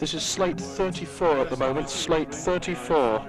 This is slate 34 at the moment, slate 34.